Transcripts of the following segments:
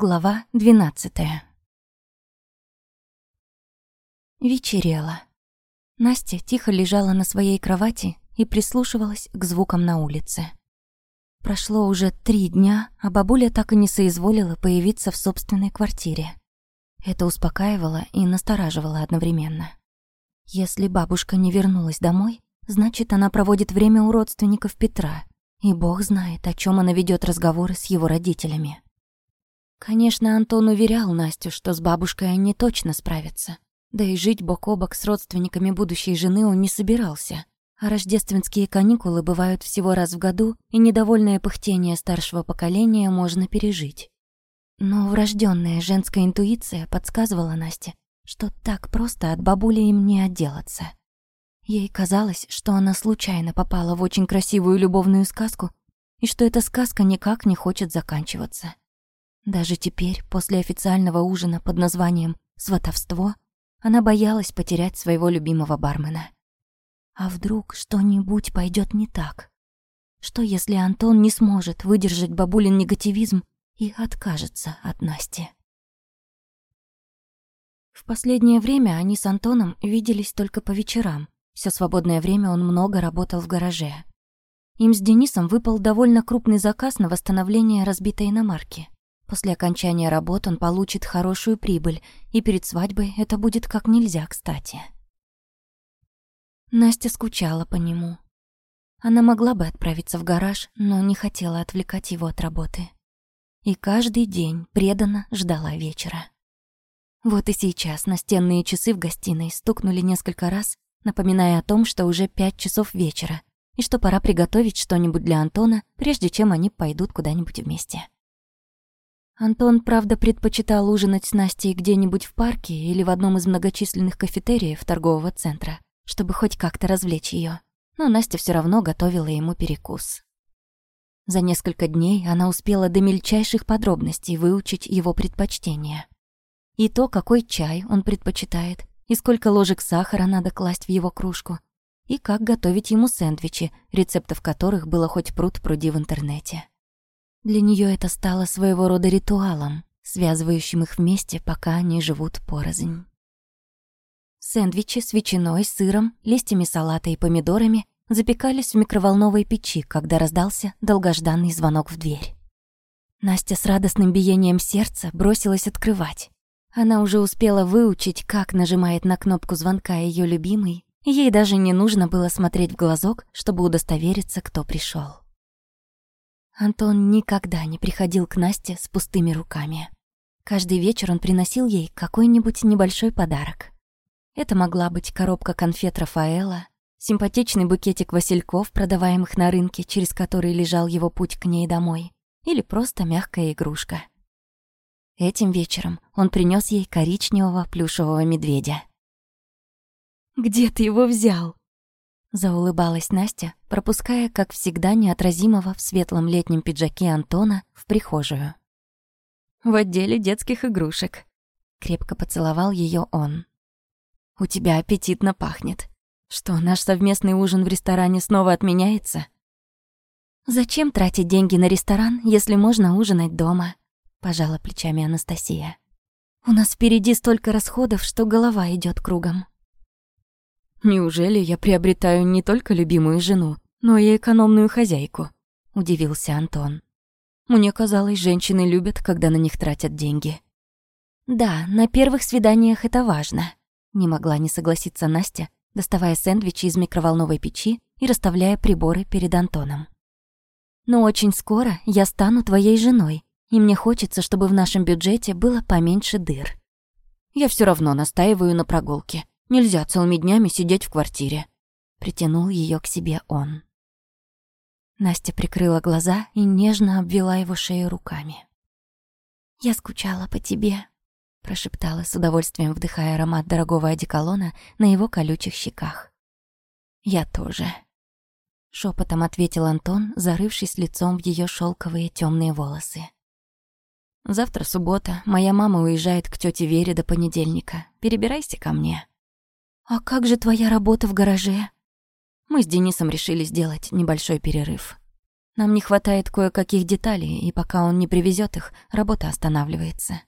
Глава двенадцатая. Вечерело. Настя тихо лежала на своей кровати и прислушивалась к звукам на улице. Прошло уже три дня, а бабуля так и не соизволила появиться в собственной квартире. Это успокаивало и настораживало одновременно. Если бабушка не вернулась домой, значит, она проводит время у родственников Петра, и бог знает, о чем она ведет разговоры с его родителями. Конечно, Антон уверял Настю, что с бабушкой они точно справятся. Да и жить бок о бок с родственниками будущей жены он не собирался. А рождественские каникулы бывают всего раз в году, и недовольное пыхтение старшего поколения можно пережить. Но врожденная женская интуиция подсказывала Насте, что так просто от бабули им не отделаться. Ей казалось, что она случайно попала в очень красивую любовную сказку, и что эта сказка никак не хочет заканчиваться. Даже теперь, после официального ужина под названием «Сватовство», она боялась потерять своего любимого бармена. А вдруг что-нибудь пойдет не так? Что, если Антон не сможет выдержать бабулин негативизм и откажется от Насти? В последнее время они с Антоном виделись только по вечерам. Все свободное время он много работал в гараже. Им с Денисом выпал довольно крупный заказ на восстановление разбитой иномарки. После окончания работ он получит хорошую прибыль, и перед свадьбой это будет как нельзя кстати. Настя скучала по нему. Она могла бы отправиться в гараж, но не хотела отвлекать его от работы. И каждый день преданно ждала вечера. Вот и сейчас настенные часы в гостиной стукнули несколько раз, напоминая о том, что уже пять часов вечера, и что пора приготовить что-нибудь для Антона, прежде чем они пойдут куда-нибудь вместе. Антон, правда, предпочитал ужинать с Настей где-нибудь в парке или в одном из многочисленных кафетериев торгового центра, чтобы хоть как-то развлечь ее. Но Настя все равно готовила ему перекус. За несколько дней она успела до мельчайших подробностей выучить его предпочтения. И то, какой чай он предпочитает, и сколько ложек сахара надо класть в его кружку, и как готовить ему сэндвичи, рецептов которых было хоть пруд пруди в интернете. Для нее это стало своего рода ритуалом, связывающим их вместе, пока они живут порознь. Сэндвичи с ветчиной, сыром, листьями салата и помидорами запекались в микроволновой печи, когда раздался долгожданный звонок в дверь. Настя с радостным биением сердца бросилась открывать. Она уже успела выучить, как нажимает на кнопку звонка ее любимый, ей даже не нужно было смотреть в глазок, чтобы удостовериться, кто пришел. Антон никогда не приходил к Насте с пустыми руками. Каждый вечер он приносил ей какой-нибудь небольшой подарок. Это могла быть коробка конфет Рафаэла, симпатичный букетик васильков, продаваемых на рынке, через который лежал его путь к ней домой, или просто мягкая игрушка. Этим вечером он принес ей коричневого плюшевого медведя. «Где ты его взял?» Заулыбалась Настя, пропуская, как всегда, неотразимого в светлом летнем пиджаке Антона в прихожую. «В отделе детских игрушек», — крепко поцеловал ее он. «У тебя аппетитно пахнет. Что, наш совместный ужин в ресторане снова отменяется?» «Зачем тратить деньги на ресторан, если можно ужинать дома?» — пожала плечами Анастасия. «У нас впереди столько расходов, что голова идет кругом». Неужели я приобретаю не только любимую жену, но и экономную хозяйку?» – удивился Антон. «Мне казалось, женщины любят, когда на них тратят деньги». «Да, на первых свиданиях это важно», – не могла не согласиться Настя, доставая сэндвичи из микроволновой печи и расставляя приборы перед Антоном. «Но очень скоро я стану твоей женой, и мне хочется, чтобы в нашем бюджете было поменьше дыр». «Я все равно настаиваю на прогулке», Нельзя целыми днями сидеть в квартире. Притянул ее к себе он. Настя прикрыла глаза и нежно обвела его шею руками. «Я скучала по тебе», — прошептала с удовольствием, вдыхая аромат дорогого одеколона на его колючих щеках. «Я тоже», — шепотом ответил Антон, зарывшись лицом в ее шелковые темные волосы. «Завтра суббота, моя мама уезжает к тете Вере до понедельника. Перебирайся ко мне». «А как же твоя работа в гараже?» Мы с Денисом решили сделать небольшой перерыв. Нам не хватает кое-каких деталей, и пока он не привезет их, работа останавливается.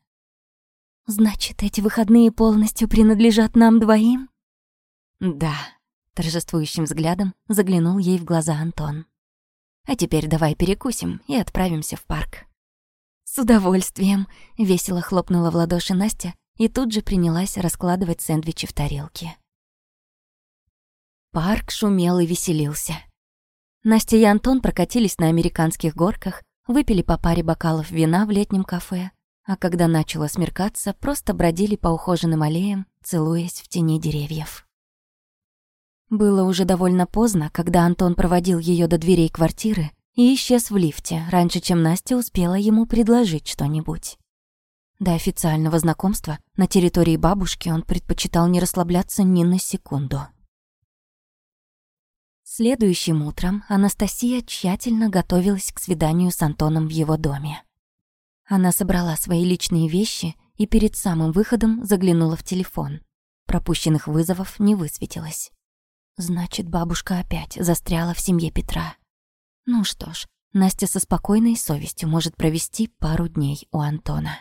Значит, эти выходные полностью принадлежат нам двоим? Да, торжествующим взглядом заглянул ей в глаза Антон. А теперь давай перекусим и отправимся в парк. С удовольствием, весело хлопнула в ладоши Настя и тут же принялась раскладывать сэндвичи в тарелки. Парк шумел и веселился. Настя и Антон прокатились на американских горках, выпили по паре бокалов вина в летнем кафе, а когда начало смеркаться, просто бродили по ухоженным аллеям, целуясь в тени деревьев. Было уже довольно поздно, когда Антон проводил ее до дверей квартиры и исчез в лифте, раньше, чем Настя успела ему предложить что-нибудь. До официального знакомства на территории бабушки он предпочитал не расслабляться ни на секунду. Следующим утром Анастасия тщательно готовилась к свиданию с Антоном в его доме. Она собрала свои личные вещи и перед самым выходом заглянула в телефон. Пропущенных вызовов не высветилось. Значит, бабушка опять застряла в семье Петра. Ну что ж, Настя со спокойной совестью может провести пару дней у Антона.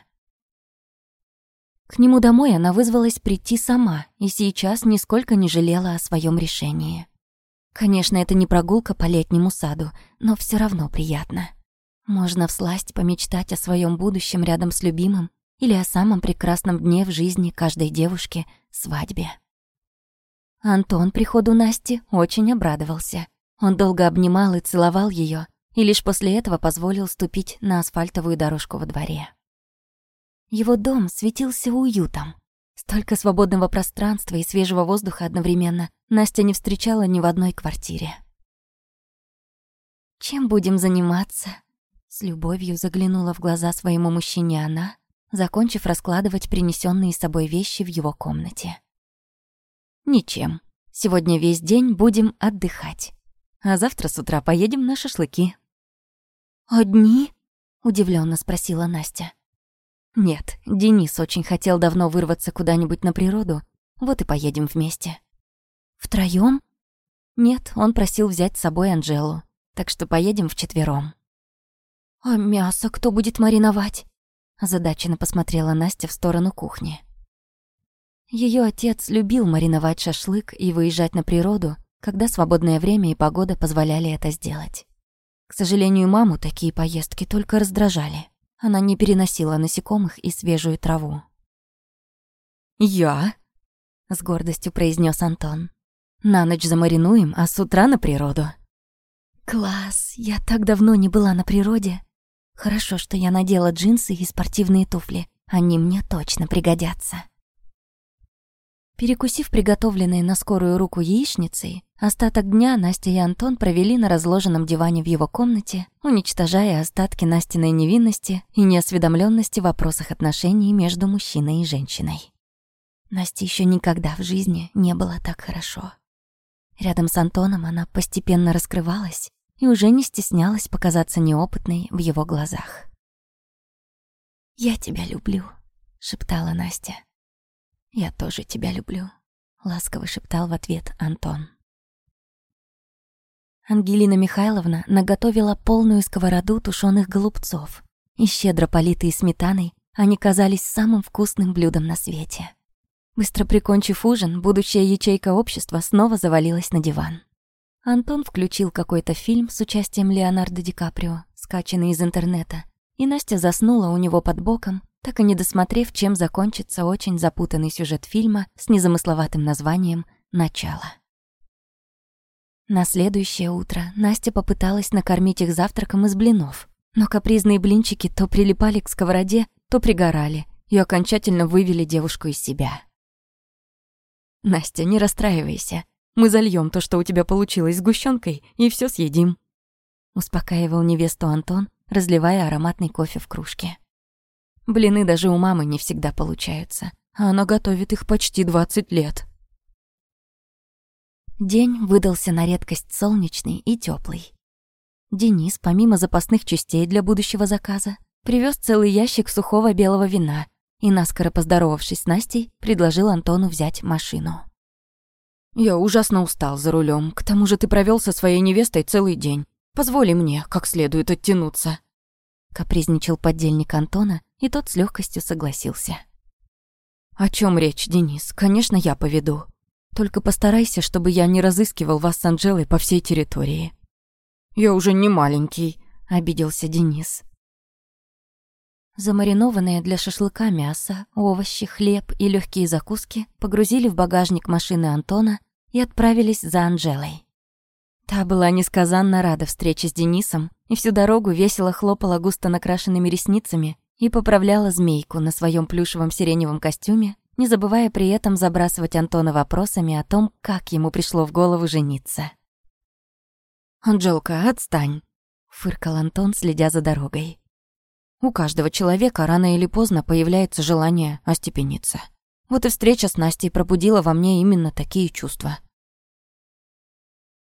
К нему домой она вызвалась прийти сама и сейчас нисколько не жалела о своем решении. Конечно, это не прогулка по летнему саду, но все равно приятно. Можно всласть помечтать о своем будущем рядом с любимым или о самом прекрасном дне в жизни каждой девушки — свадьбе. Антон приходу Насти очень обрадовался. Он долго обнимал и целовал ее, и лишь после этого позволил ступить на асфальтовую дорожку во дворе. Его дом светился уютом. Столько свободного пространства и свежего воздуха одновременно Настя не встречала ни в одной квартире. «Чем будем заниматься?» С любовью заглянула в глаза своему мужчине она, закончив раскладывать принесенные с собой вещи в его комнате. «Ничем. Сегодня весь день будем отдыхать. А завтра с утра поедем на шашлыки». «Одни?» — удивленно спросила Настя. «Нет, Денис очень хотел давно вырваться куда-нибудь на природу, вот и поедем вместе». Втроем? Нет, он просил взять с собой Анжелу, так что поедем вчетвером. А мясо кто будет мариновать? Озадаченно посмотрела Настя в сторону кухни. Ее отец любил мариновать шашлык и выезжать на природу, когда свободное время и погода позволяли это сделать. К сожалению, маму такие поездки только раздражали. Она не переносила насекомых и свежую траву. «Я?» — с гордостью произнес Антон. На ночь замаринуем, а с утра на природу. Класс, я так давно не была на природе. Хорошо, что я надела джинсы и спортивные туфли. Они мне точно пригодятся. Перекусив приготовленные на скорую руку яичницей, остаток дня Настя и Антон провели на разложенном диване в его комнате, уничтожая остатки Настиной невинности и неосведомленности в вопросах отношений между мужчиной и женщиной. Насте еще никогда в жизни не было так хорошо. Рядом с Антоном она постепенно раскрывалась и уже не стеснялась показаться неопытной в его глазах. «Я тебя люблю», — шептала Настя. «Я тоже тебя люблю», — ласково шептал в ответ Антон. Ангелина Михайловна наготовила полную сковороду тушеных голубцов, и щедро политые сметаной они казались самым вкусным блюдом на свете. Быстро прикончив ужин, будущая ячейка общества снова завалилась на диван. Антон включил какой-то фильм с участием Леонардо Ди Каприо, скачанный из интернета, и Настя заснула у него под боком, так и не досмотрев, чем закончится очень запутанный сюжет фильма с незамысловатым названием «Начало». На следующее утро Настя попыталась накормить их завтраком из блинов, но капризные блинчики то прилипали к сковороде, то пригорали и окончательно вывели девушку из себя. Настя, не расстраивайся. Мы зальем то, что у тебя получилось сгущенкой, и все съедим. Успокаивал невесту Антон, разливая ароматный кофе в кружке. Блины даже у мамы не всегда получаются, а она готовит их почти 20 лет. День выдался на редкость солнечный и теплый. Денис, помимо запасных частей для будущего заказа, привез целый ящик сухого белого вина и, наскоро поздоровавшись с Настей, предложил Антону взять машину. «Я ужасно устал за рулем. К тому же ты провел со своей невестой целый день. Позволи мне как следует оттянуться». Капризничал поддельник Антона, и тот с легкостью согласился. «О чем речь, Денис? Конечно, я поведу. Только постарайся, чтобы я не разыскивал вас с Анжелой по всей территории». «Я уже не маленький», — обиделся Денис. Замаринованные для шашлыка мясо, овощи, хлеб и легкие закуски погрузили в багажник машины Антона и отправились за Анжелой. Та была несказанно рада встрече с Денисом и всю дорогу весело хлопала густо накрашенными ресницами и поправляла змейку на своем плюшевом сиреневом костюме, не забывая при этом забрасывать Антона вопросами о том, как ему пришло в голову жениться. «Анжелка, отстань!» — фыркал Антон, следя за дорогой. «У каждого человека рано или поздно появляется желание остепениться. Вот и встреча с Настей пробудила во мне именно такие чувства».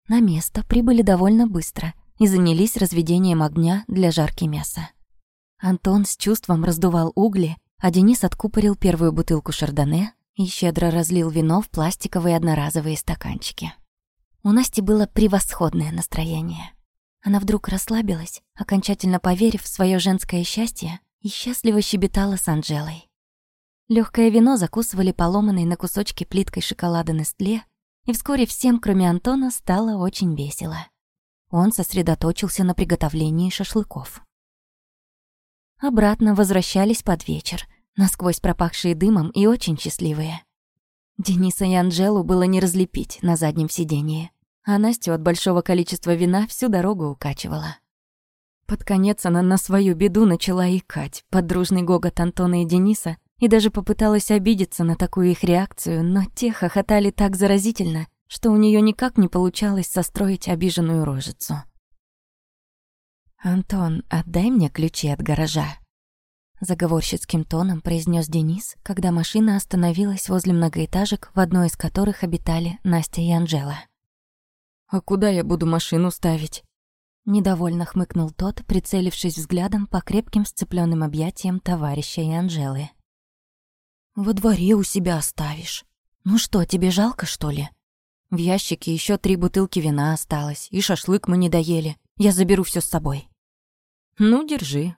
На место прибыли довольно быстро и занялись разведением огня для жарки мяса. Антон с чувством раздувал угли, а Денис откупорил первую бутылку шардоне и щедро разлил вино в пластиковые одноразовые стаканчики. У Насти было превосходное настроение. Она вдруг расслабилась, окончательно поверив в свое женское счастье, и счастливо щебетала с Анжелой. Легкое вино закусывали поломанной на кусочки плиткой шоколада Нестле и вскоре всем, кроме Антона, стало очень весело. Он сосредоточился на приготовлении шашлыков. Обратно возвращались под вечер, насквозь пропахшие дымом и очень счастливые. Дениса и Анжелу было не разлепить на заднем сиденье, а Настю от большого количества вина всю дорогу укачивала. Под конец она на свою беду начала икать под дружный гогот Антона и Дениса и даже попыталась обидеться на такую их реакцию, но те хохотали так заразительно, что у нее никак не получалось состроить обиженную рожицу. «Антон, отдай мне ключи от гаража», — заговорщицким тоном произнес Денис, когда машина остановилась возле многоэтажек, в одной из которых обитали Настя и Анжела. «А куда я буду машину ставить?» Недовольно хмыкнул тот, прицелившись взглядом по крепким сцепленным объятиям товарища и Анжелы. Во дворе у себя оставишь. Ну что, тебе жалко, что ли? В ящике еще три бутылки вина осталось, и шашлык мы не доели. Я заберу все с собой. Ну, держи.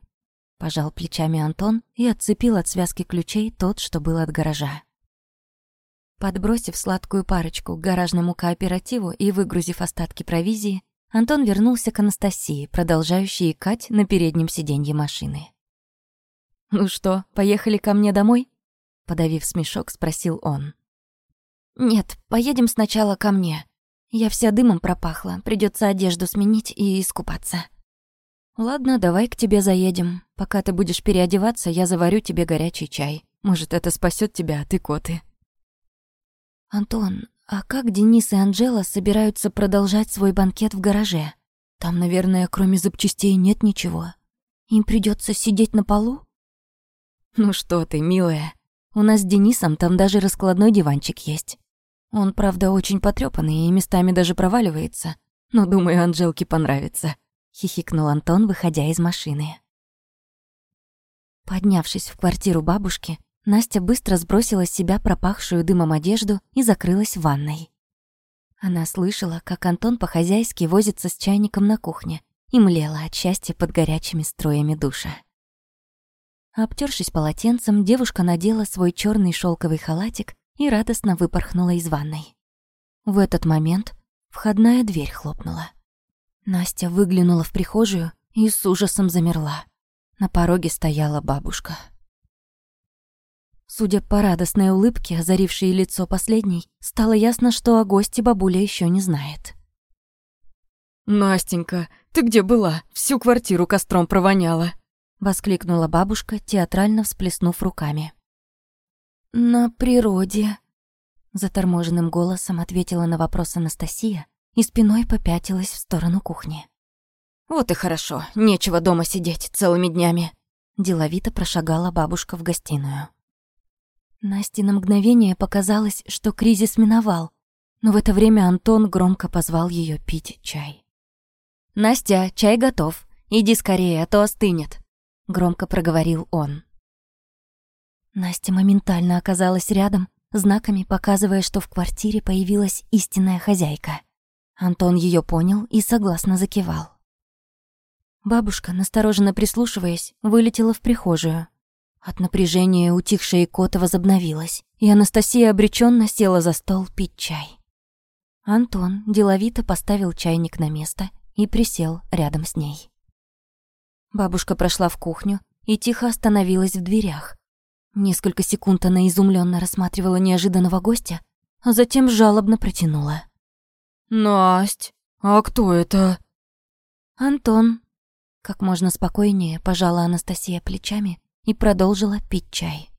Пожал плечами Антон и отцепил от связки ключей тот, что был от гаража. Подбросив сладкую парочку к гаражному кооперативу и выгрузив остатки провизии, Антон вернулся к Анастасии, продолжающей икать на переднем сиденье машины. «Ну что, поехали ко мне домой?» Подавив смешок, спросил он. «Нет, поедем сначала ко мне. Я вся дымом пропахла, придется одежду сменить и искупаться». «Ладно, давай к тебе заедем. Пока ты будешь переодеваться, я заварю тебе горячий чай. Может, это спасет тебя от икоты». «Антон, а как Денис и Анжела собираются продолжать свой банкет в гараже? Там, наверное, кроме запчастей нет ничего. Им придется сидеть на полу?» «Ну что ты, милая, у нас с Денисом там даже раскладной диванчик есть. Он, правда, очень потрёпанный и местами даже проваливается. Но, думаю, Анжелке понравится», — хихикнул Антон, выходя из машины. Поднявшись в квартиру бабушки, Настя быстро сбросила с себя пропахшую дымом одежду и закрылась в ванной. Она слышала, как Антон по-хозяйски возится с чайником на кухне и млела от счастья под горячими струями душа. Обтершись полотенцем, девушка надела свой черный шелковый халатик и радостно выпорхнула из ванной. В этот момент входная дверь хлопнула. Настя выглянула в прихожую и с ужасом замерла. На пороге стояла бабушка. Судя по радостной улыбке, озарившей лицо последней, стало ясно, что о гости бабуля еще не знает. «Настенька, ты где была? Всю квартиру костром провоняла!» воскликнула бабушка, театрально всплеснув руками. На природе, заторможенным голосом ответила на вопрос Анастасия и спиной попятилась в сторону кухни. Вот и хорошо, нечего дома сидеть целыми днями, деловито прошагала бабушка в гостиную. Насте на мгновение показалось, что кризис миновал, но в это время Антон громко позвал ее пить чай. «Настя, чай готов. Иди скорее, а то остынет», громко проговорил он. Настя моментально оказалась рядом, знаками показывая, что в квартире появилась истинная хозяйка. Антон ее понял и согласно закивал. Бабушка, настороженно прислушиваясь, вылетела в прихожую. От напряжения утихшая икота возобновилась, и Анастасия обреченно села за стол пить чай. Антон деловито поставил чайник на место и присел рядом с ней. Бабушка прошла в кухню и тихо остановилась в дверях. Несколько секунд она изумленно рассматривала неожиданного гостя, а затем жалобно протянула. «Насть, а кто это?» «Антон». Как можно спокойнее пожала Анастасия плечами и продолжила пить чай.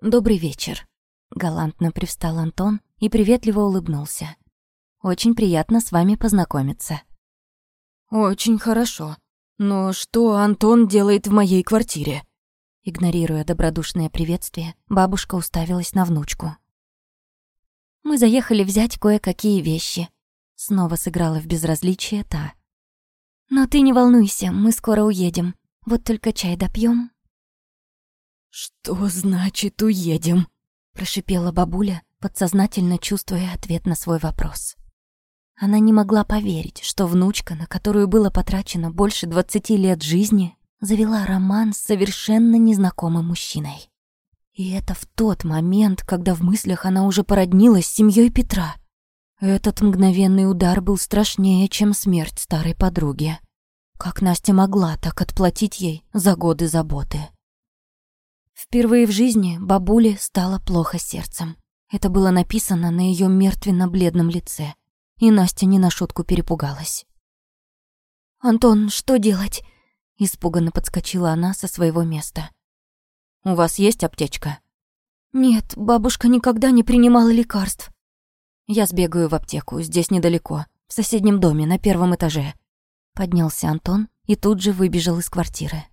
«Добрый вечер», — галантно привстал Антон и приветливо улыбнулся. «Очень приятно с вами познакомиться». «Очень хорошо. Но что Антон делает в моей квартире?» Игнорируя добродушное приветствие, бабушка уставилась на внучку. Мы заехали взять кое-какие вещи. Снова сыграла в безразличие та. Но ты не волнуйся, мы скоро уедем. Вот только чай допьем. Что значит уедем? Прошипела бабуля, подсознательно чувствуя ответ на свой вопрос. Она не могла поверить, что внучка, на которую было потрачено больше двадцати лет жизни, завела роман с совершенно незнакомым мужчиной. И это в тот момент, когда в мыслях она уже породнилась с семьей Петра. Этот мгновенный удар был страшнее, чем смерть старой подруги. Как Настя могла так отплатить ей за годы заботы? Впервые в жизни бабуле стало плохо сердцем. Это было написано на ее мертвенно-бледном лице. И Настя не на шутку перепугалась. «Антон, что делать?» Испуганно подскочила она со своего места. У вас есть аптечка?» «Нет, бабушка никогда не принимала лекарств». «Я сбегаю в аптеку, здесь недалеко, в соседнем доме, на первом этаже». Поднялся Антон и тут же выбежал из квартиры.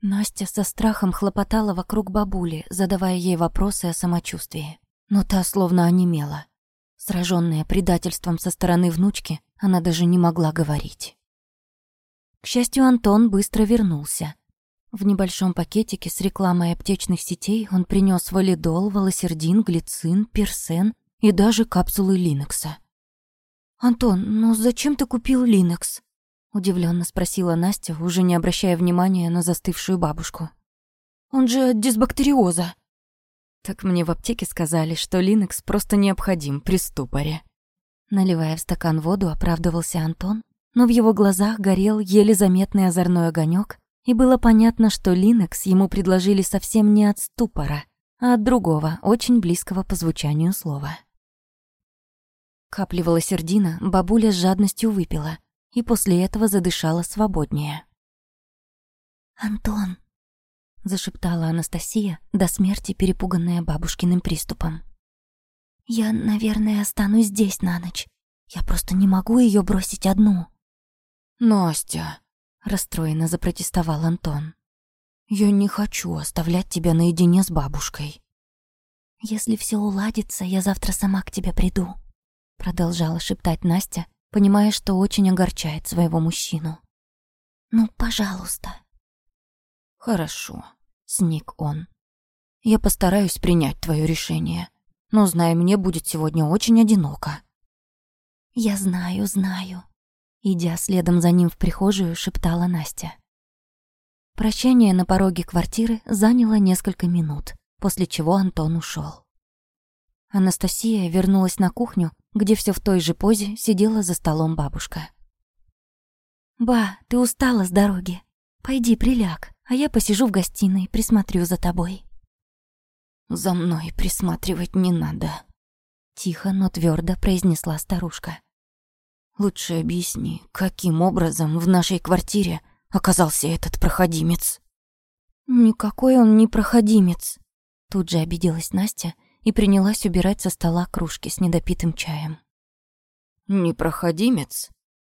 Настя со страхом хлопотала вокруг бабули, задавая ей вопросы о самочувствии. Но та словно онемела. Сраженная предательством со стороны внучки, она даже не могла говорить. К счастью, Антон быстро вернулся. В небольшом пакетике с рекламой аптечных сетей он принес валидол, волосердин, глицин, персен и даже капсулы Линекса. «Антон, ну зачем ты купил Линекс?» — удивленно спросила Настя, уже не обращая внимания на застывшую бабушку. «Он же от дисбактериоза». Так мне в аптеке сказали, что Линекс просто необходим при ступоре. Наливая в стакан воду, оправдывался Антон, но в его глазах горел еле заметный озорной огонек, и было понятно, что Линекс ему предложили совсем не от ступора, а от другого, очень близкого по звучанию слова. Капли волосердина бабуля с жадностью выпила и после этого задышала свободнее. «Антон», — зашептала Анастасия, до смерти перепуганная бабушкиным приступом. «Я, наверное, останусь здесь на ночь. Я просто не могу ее бросить одну». «Настя», расстроенно запротестовал Антон. Я не хочу оставлять тебя наедине с бабушкой. Если все уладится, я завтра сама к тебе приду, продолжала шептать Настя, понимая, что очень огорчает своего мужчину. Ну, пожалуйста. Хорошо, сник он. Я постараюсь принять твое решение, но знай, мне будет сегодня очень одиноко. Я знаю, знаю, Идя следом за ним в прихожую, шептала Настя. Прощание на пороге квартиры заняло несколько минут, после чего Антон ушел. Анастасия вернулась на кухню, где все в той же позе сидела за столом бабушка. «Ба, ты устала с дороги. Пойди приляг, а я посижу в гостиной, присмотрю за тобой». «За мной присматривать не надо», — тихо, но твердо произнесла старушка. Лучше объясни, каким образом в нашей квартире оказался этот проходимец?» «Никакой он не проходимец», — тут же обиделась Настя и принялась убирать со стола кружки с недопитым чаем. «Не проходимец?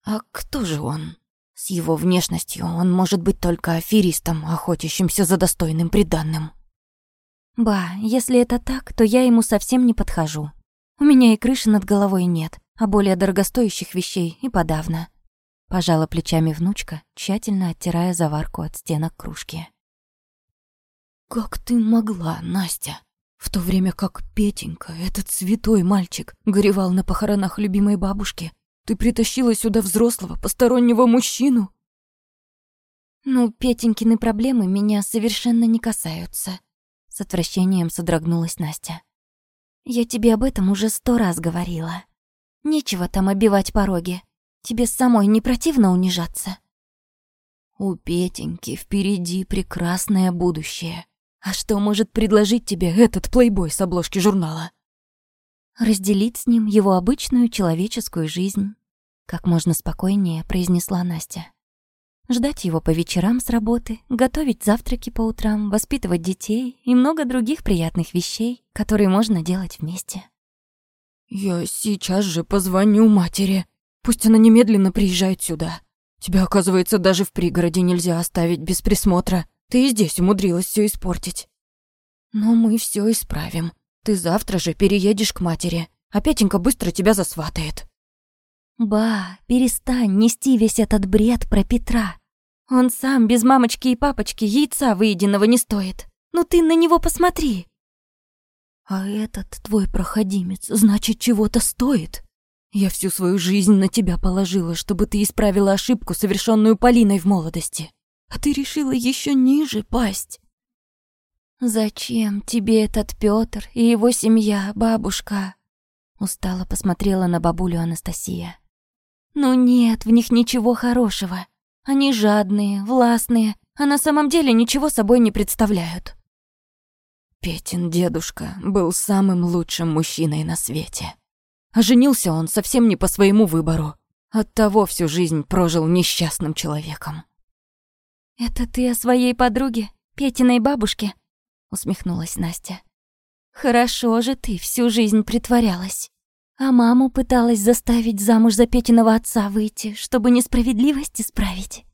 А кто же он? С его внешностью он может быть только аферистом, охотящимся за достойным приданным». «Ба, если это так, то я ему совсем не подхожу. У меня и крыши над головой нет, а более дорогостоящих вещей и подавно. Пожала плечами внучка, тщательно оттирая заварку от стенок кружки. «Как ты могла, Настя? В то время как Петенька, этот святой мальчик, горевал на похоронах любимой бабушки, Ты притащила сюда взрослого, постороннего мужчину?» «Ну, Петенькины проблемы меня совершенно не касаются», — с отвращением содрогнулась Настя. «Я тебе об этом уже сто раз говорила. Нечего там обивать пороги. Тебе самой не противно унижаться?» «У Петеньки впереди прекрасное будущее. А что может предложить тебе этот плейбой с обложки журнала?» «Разделить с ним его обычную человеческую жизнь», — как можно спокойнее произнесла Настя. Ждать его по вечерам с работы, готовить завтраки по утрам, воспитывать детей и много других приятных вещей, которые можно делать вместе. «Я сейчас же позвоню матери. Пусть она немедленно приезжает сюда. Тебя, оказывается, даже в пригороде нельзя оставить без присмотра. Ты и здесь умудрилась все испортить. Но мы все исправим. Ты завтра же переедешь к матери, а Петенька быстро тебя засватает». «Ба, перестань нести весь этот бред про Петра. Он сам без мамочки и папочки яйца выеденного не стоит. Ну ты на него посмотри». «А этот твой проходимец, значит, чего-то стоит? Я всю свою жизнь на тебя положила, чтобы ты исправила ошибку, совершенную Полиной в молодости. А ты решила еще ниже пасть». «Зачем тебе этот Пётр и его семья, бабушка?» Устало посмотрела на бабулю Анастасия. Ну нет в них ничего хорошего. Они жадные, властные, а на самом деле ничего собой не представляют. Петин дедушка был самым лучшим мужчиной на свете. А женился он совсем не по своему выбору. Оттого всю жизнь прожил несчастным человеком. «Это ты о своей подруге, Петиной бабушке?» усмехнулась Настя. «Хорошо же ты всю жизнь притворялась. А маму пыталась заставить замуж за Петиного отца выйти, чтобы несправедливость исправить.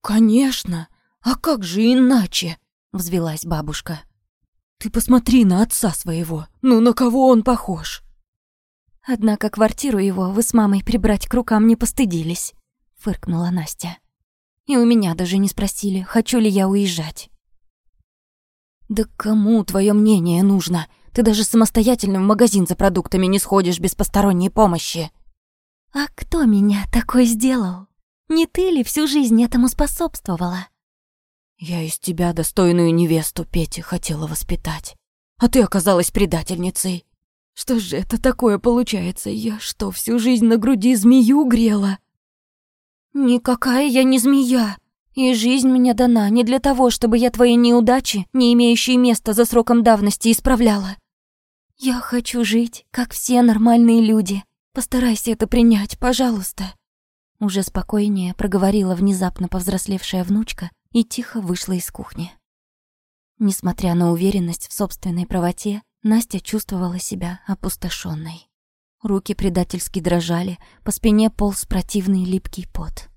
«Конечно! А как же иначе?» — взвелась бабушка. «Ты посмотри на отца своего. Ну, на кого он похож?» «Однако квартиру его вы с мамой прибрать к рукам не постыдились», — фыркнула Настя. «И у меня даже не спросили, хочу ли я уезжать». «Да кому твое мнение нужно? Ты даже самостоятельно в магазин за продуктами не сходишь без посторонней помощи. А кто меня такой сделал? Не ты ли всю жизнь этому способствовала? Я из тебя достойную невесту Пети хотела воспитать. А ты оказалась предательницей. Что же это такое получается? Я что, всю жизнь на груди змею грела? Никакая я не змея. И жизнь мне дана не для того, чтобы я твои неудачи, не имеющие места за сроком давности, исправляла. «Я хочу жить, как все нормальные люди. Постарайся это принять, пожалуйста». Уже спокойнее проговорила внезапно повзрослевшая внучка и тихо вышла из кухни. Несмотря на уверенность в собственной правоте, Настя чувствовала себя опустошенной. Руки предательски дрожали, по спине полз противный липкий пот.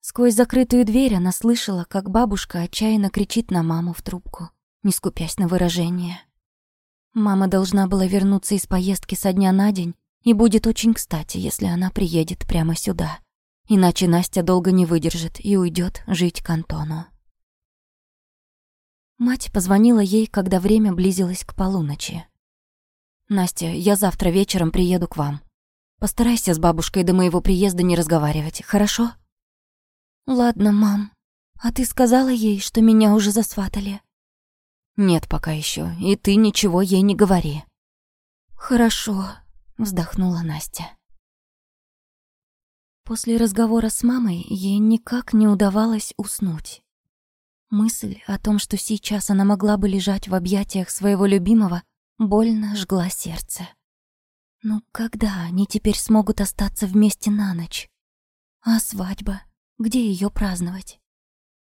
Сквозь закрытую дверь она слышала, как бабушка отчаянно кричит на маму в трубку, не скупясь на выражение. Мама должна была вернуться из поездки со дня на день, и будет очень кстати, если она приедет прямо сюда. Иначе Настя долго не выдержит и уйдет жить к Антону. Мать позвонила ей, когда время близилось к полуночи. «Настя, я завтра вечером приеду к вам. Постарайся с бабушкой до моего приезда не разговаривать, хорошо?» «Ладно, мам. А ты сказала ей, что меня уже засватали?» Нет пока еще, и ты ничего ей не говори. Хорошо, вздохнула Настя. После разговора с мамой ей никак не удавалось уснуть. Мысль о том, что сейчас она могла бы лежать в объятиях своего любимого, больно жгла сердце. Ну когда они теперь смогут остаться вместе на ночь? А свадьба? Где ее праздновать?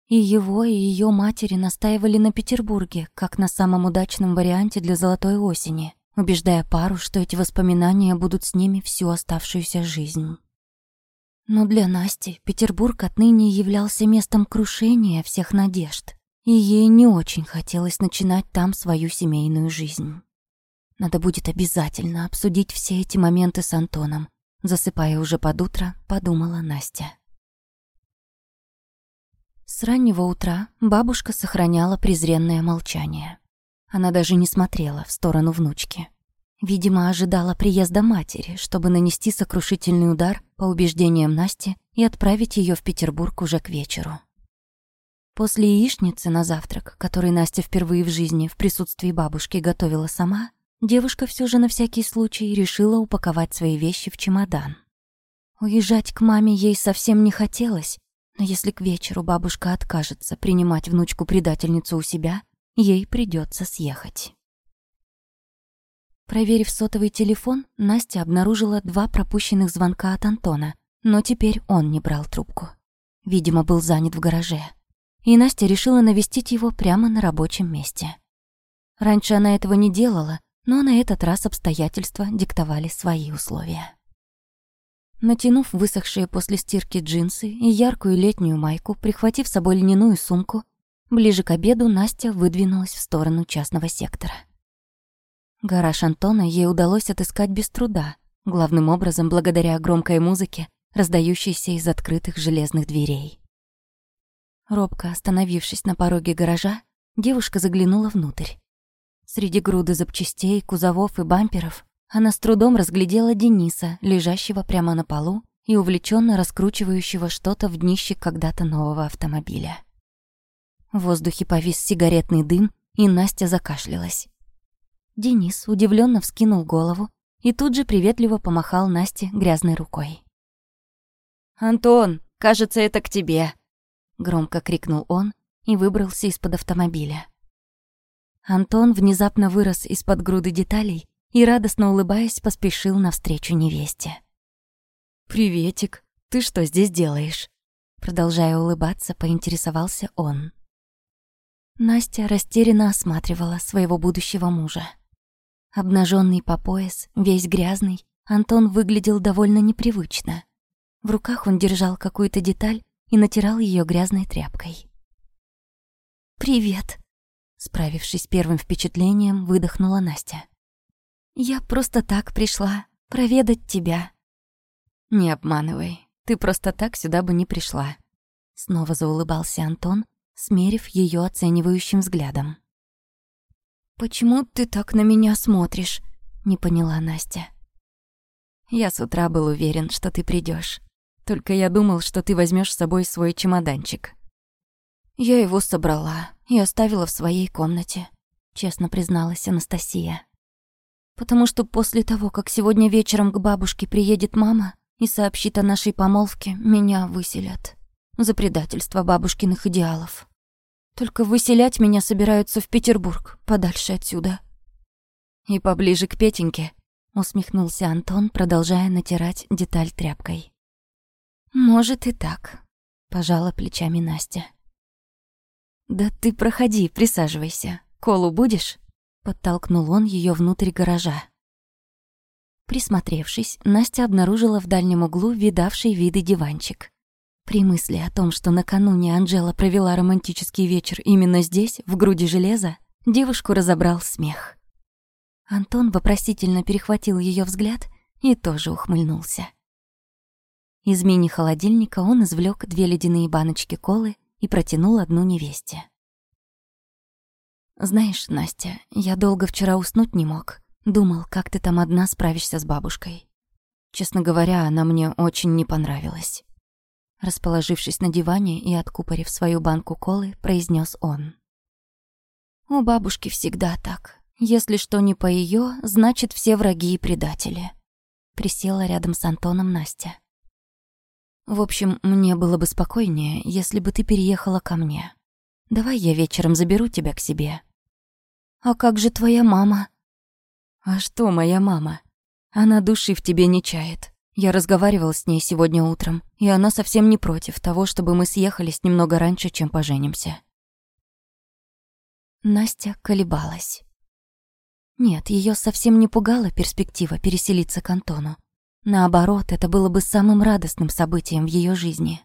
И его, и ее матери настаивали на Петербурге, как на самом удачном варианте для золотой осени, убеждая пару, что эти воспоминания будут с ними всю оставшуюся жизнь. Но для Насти Петербург отныне являлся местом крушения всех надежд, и ей не очень хотелось начинать там свою семейную жизнь. Надо будет обязательно обсудить все эти моменты с Антоном, засыпая уже под утро, подумала Настя. С раннего утра бабушка сохраняла презренное молчание. Она даже не смотрела в сторону внучки. Видимо, ожидала приезда матери, чтобы нанести сокрушительный удар по убеждениям Насти и отправить ее в Петербург уже к вечеру. После яичницы на завтрак, который Настя впервые в жизни в присутствии бабушки готовила сама, девушка все же на всякий случай решила упаковать свои вещи в чемодан. Уезжать к маме ей совсем не хотелось, но если к вечеру бабушка откажется принимать внучку-предательницу у себя, ей придется съехать. Проверив сотовый телефон, Настя обнаружила два пропущенных звонка от Антона, но теперь он не брал трубку. Видимо, был занят в гараже. И Настя решила навестить его прямо на рабочем месте. Раньше она этого не делала, но на этот раз обстоятельства диктовали свои условия. Натянув высохшие после стирки джинсы и яркую летнюю майку, прихватив с собой льняную сумку, ближе к обеду Настя выдвинулась в сторону частного сектора. Гараж Антона ей удалось отыскать без труда, главным образом благодаря громкой музыке, раздающейся из открытых железных дверей. Робко остановившись на пороге гаража, девушка заглянула внутрь. Среди груды запчастей, кузовов и бамперов она с трудом разглядела Дениса, лежащего прямо на полу и увлеченно раскручивающего что-то в днище когда-то нового автомобиля. В воздухе повис сигаретный дым, и Настя закашлялась. Денис удивленно вскинул голову и тут же приветливо помахал Насте грязной рукой. «Антон, кажется, это к тебе!» Громко крикнул он и выбрался из-под автомобиля. Антон внезапно вырос из-под груды деталей и, радостно улыбаясь, поспешил навстречу невесте. «Приветик, ты что здесь делаешь?» Продолжая улыбаться, поинтересовался он. Настя растерянно осматривала своего будущего мужа. Обнаженный по пояс, весь грязный, Антон выглядел довольно непривычно. В руках он держал какую-то деталь и натирал ее грязной тряпкой. «Привет!» Справившись первым впечатлением, выдохнула Настя. Я просто так пришла проведать тебя». «Не обманывай, ты просто так сюда бы не пришла». Снова заулыбался Антон, смерив ее оценивающим взглядом. «Почему ты так на меня смотришь?» — не поняла Настя. «Я с утра был уверен, что ты придешь. Только я думал, что ты возьмешь с собой свой чемоданчик». «Я его собрала и оставила в своей комнате», — честно призналась Анастасия потому что после того, как сегодня вечером к бабушке приедет мама и сообщит о нашей помолвке, меня выселят. За предательство бабушкиных идеалов. Только выселять меня собираются в Петербург, подальше отсюда. И поближе к Петеньке, усмехнулся Антон, продолжая натирать деталь тряпкой. Может и так, пожала плечами Настя. Да ты проходи, присаживайся. Колу будешь? Подтолкнул он ее внутрь гаража. Присмотревшись, Настя обнаружила в дальнем углу видавший виды диванчик. При мысли о том, что накануне Анжела провела романтический вечер именно здесь, в груди железа, девушку разобрал смех. Антон вопросительно перехватил ее взгляд и тоже ухмыльнулся. Из мини-холодильника он извлек две ледяные баночки колы и протянул одну невесте. «Знаешь, Настя, я долго вчера уснуть не мог. Думал, как ты там одна справишься с бабушкой. Честно говоря, она мне очень не понравилась». Расположившись на диване и откупорив свою банку колы, произнес он. «У бабушки всегда так. Если что не по ее, значит, все враги и предатели». Присела рядом с Антоном Настя. «В общем, мне было бы спокойнее, если бы ты переехала ко мне. Давай я вечером заберу тебя к себе, «А как же твоя мама?» «А что моя мама? Она души в тебе не чает. Я разговаривал с ней сегодня утром, и она совсем не против того, чтобы мы съехались немного раньше, чем поженимся». Настя колебалась. Нет, ее совсем не пугала перспектива переселиться к Антону. Наоборот, это было бы самым радостным событием в ее жизни.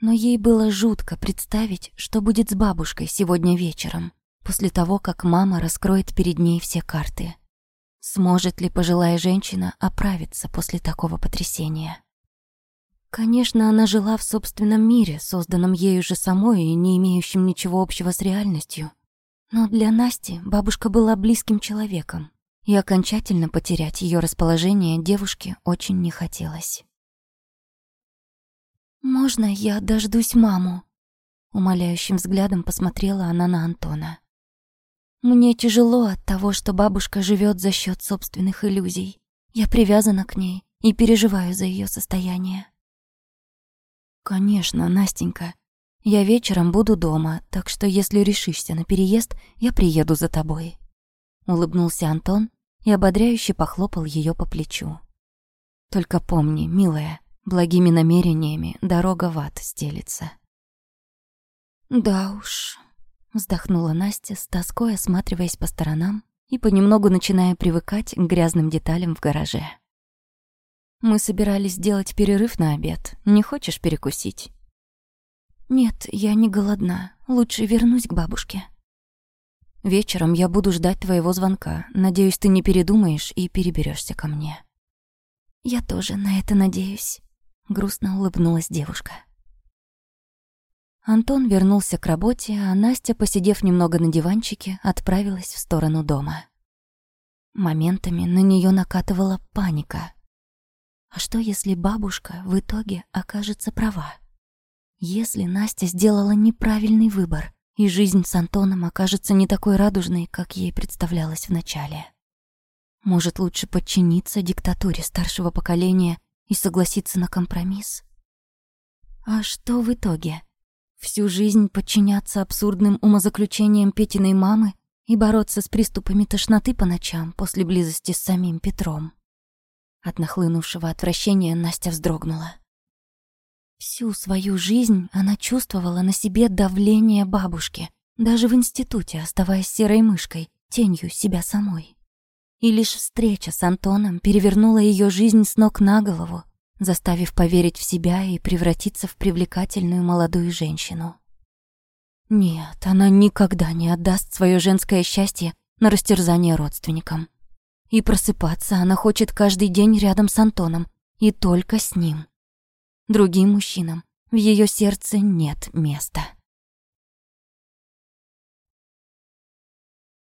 Но ей было жутко представить, что будет с бабушкой сегодня вечером после того, как мама раскроет перед ней все карты. Сможет ли пожилая женщина оправиться после такого потрясения? Конечно, она жила в собственном мире, созданном ею же самой и не имеющем ничего общего с реальностью. Но для Насти бабушка была близким человеком, и окончательно потерять ее расположение девушке очень не хотелось. «Можно я дождусь маму?» Умоляющим взглядом посмотрела она на Антона. «Мне тяжело от того, что бабушка живет за счет собственных иллюзий. Я привязана к ней и переживаю за ее состояние». «Конечно, Настенька. Я вечером буду дома, так что если решишься на переезд, я приеду за тобой». Улыбнулся Антон и ободряюще похлопал ее по плечу. «Только помни, милая, благими намерениями дорога в ад стелится». «Да уж», — вздохнула Настя, с тоской осматриваясь по сторонам и понемногу начиная привыкать к грязным деталям в гараже. Мы собирались сделать перерыв на обед. Не хочешь перекусить? Нет, я не голодна. Лучше вернусь к бабушке. Вечером я буду ждать твоего звонка. Надеюсь, ты не передумаешь и переберешься ко мне. Я тоже на это надеюсь. Грустно улыбнулась девушка. Антон вернулся к работе, а Настя, посидев немного на диванчике, отправилась в сторону дома. Моментами на нее накатывала паника. А что, если бабушка в итоге окажется права? Если Настя сделала неправильный выбор, и жизнь с Антоном окажется не такой радужной, как ей представлялось вначале. Может, лучше подчиниться диктатуре старшего поколения и согласиться на компромисс? А что в итоге? Всю жизнь подчиняться абсурдным умозаключениям Петиной мамы и бороться с приступами тошноты по ночам после близости с самим Петром? От нахлынувшего отвращения Настя вздрогнула. Всю свою жизнь она чувствовала на себе давление бабушки, даже в институте, оставаясь серой мышкой, тенью себя самой. И лишь встреча с Антоном перевернула ее жизнь с ног на голову, заставив поверить в себя и превратиться в привлекательную молодую женщину. Нет, она никогда не отдаст свое женское счастье на растерзание родственникам. И просыпаться она хочет каждый день рядом с Антоном, и только с ним. Другим мужчинам в ее сердце нет места.